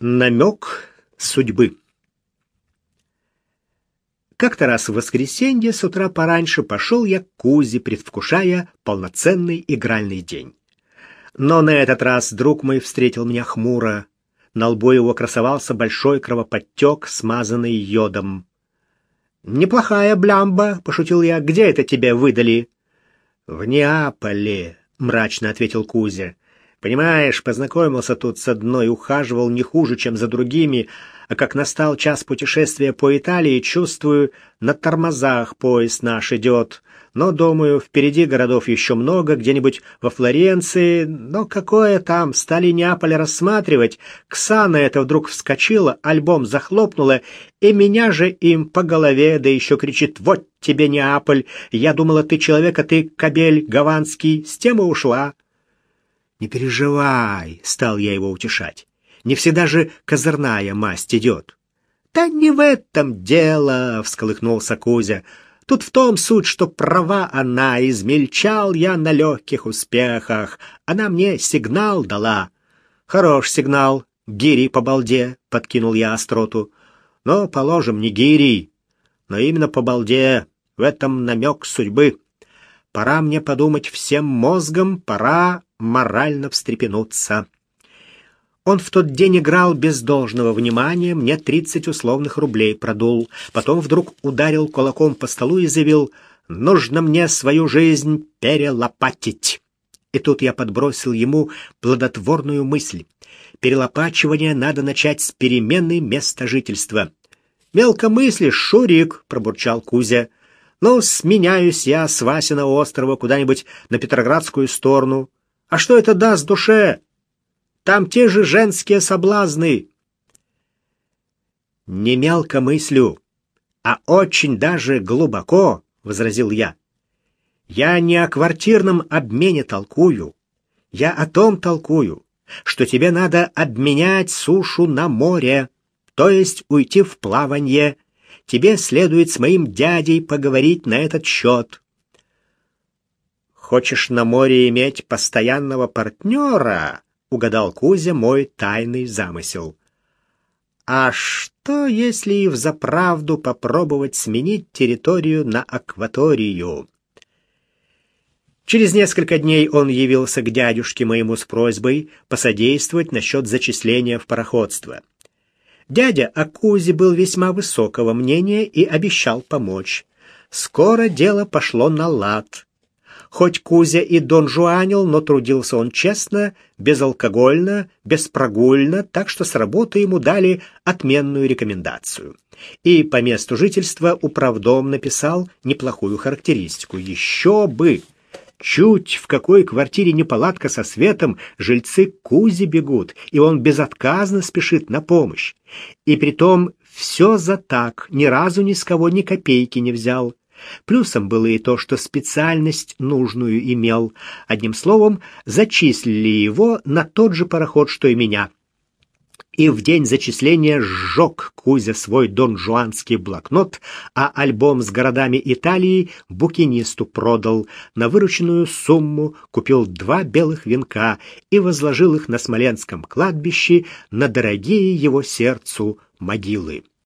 Намек судьбы. Как-то раз в воскресенье с утра пораньше пошел я к Кузе, предвкушая полноценный игральный день. Но на этот раз друг мой встретил меня хмуро. На лбу его красовался большой кровоподтек, смазанный йодом. «Неплохая блямба», — пошутил я. «Где это тебе выдали?» «В Неаполе», — мрачно ответил Кузя. Понимаешь, познакомился тут с одной, ухаживал не хуже, чем за другими, а как настал час путешествия по Италии, чувствую, на тормозах поезд наш идет. Но, думаю, впереди городов еще много, где-нибудь во Флоренции. Но какое там, стали Неаполь рассматривать. Ксана это вдруг вскочила, альбом захлопнула, и меня же им по голове, да еще кричит «Вот тебе Неаполь! Я думала, ты человек, а ты кабель гаванский, с тем и ушла». «Не переживай», — стал я его утешать. «Не всегда же козырная масть идет». «Да не в этом дело», — всколыхнулся Кузя. «Тут в том суть, что права она, измельчал я на легких успехах. Она мне сигнал дала». «Хорош сигнал, гири по балде», — подкинул я остроту. «Но, положим, не гири, но именно по балде. В этом намек судьбы. Пора мне подумать всем мозгом, пора морально встрепенуться. Он в тот день играл без должного внимания, мне тридцать условных рублей продул. Потом вдруг ударил кулаком по столу и заявил «Нужно мне свою жизнь перелопатить». И тут я подбросил ему плодотворную мысль. Перелопачивание надо начать с перемены места жительства. «Мелко мыслишь, Шурик», — пробурчал Кузя. «Ну, сменяюсь я с Васина острова куда-нибудь на Петроградскую сторону. А что это даст душе? Там те же женские соблазны. Не мелко мыслю, а очень даже глубоко, возразил я. Я не о квартирном обмене толкую. Я о том толкую, что тебе надо обменять сушу на море, то есть уйти в плавание. Тебе следует с моим дядей поговорить на этот счет. Хочешь на море иметь постоянного партнера?» — угадал Кузя мой тайный замысел. «А что, если и взаправду попробовать сменить территорию на акваторию?» Через несколько дней он явился к дядюшке моему с просьбой посодействовать насчет зачисления в пароходство. Дядя о Кузе был весьма высокого мнения и обещал помочь. Скоро дело пошло на лад. Хоть Кузя и Дон Жуанил, но трудился он честно, безалкогольно, беспрогульно, так что с работы ему дали отменную рекомендацию. И по месту жительства управдом написал неплохую характеристику. Еще бы! Чуть в какой квартире неполадка со светом, жильцы к Кузе бегут, и он безотказно спешит на помощь. И притом все за так, ни разу ни с кого ни копейки не взял. Плюсом было и то, что специальность нужную имел. Одним словом, зачислили его на тот же пароход, что и меня. И в день зачисления сжег Кузя свой донжуанский блокнот, а альбом с городами Италии букинисту продал. На вырученную сумму купил два белых венка и возложил их на Смоленском кладбище на дорогие его сердцу могилы.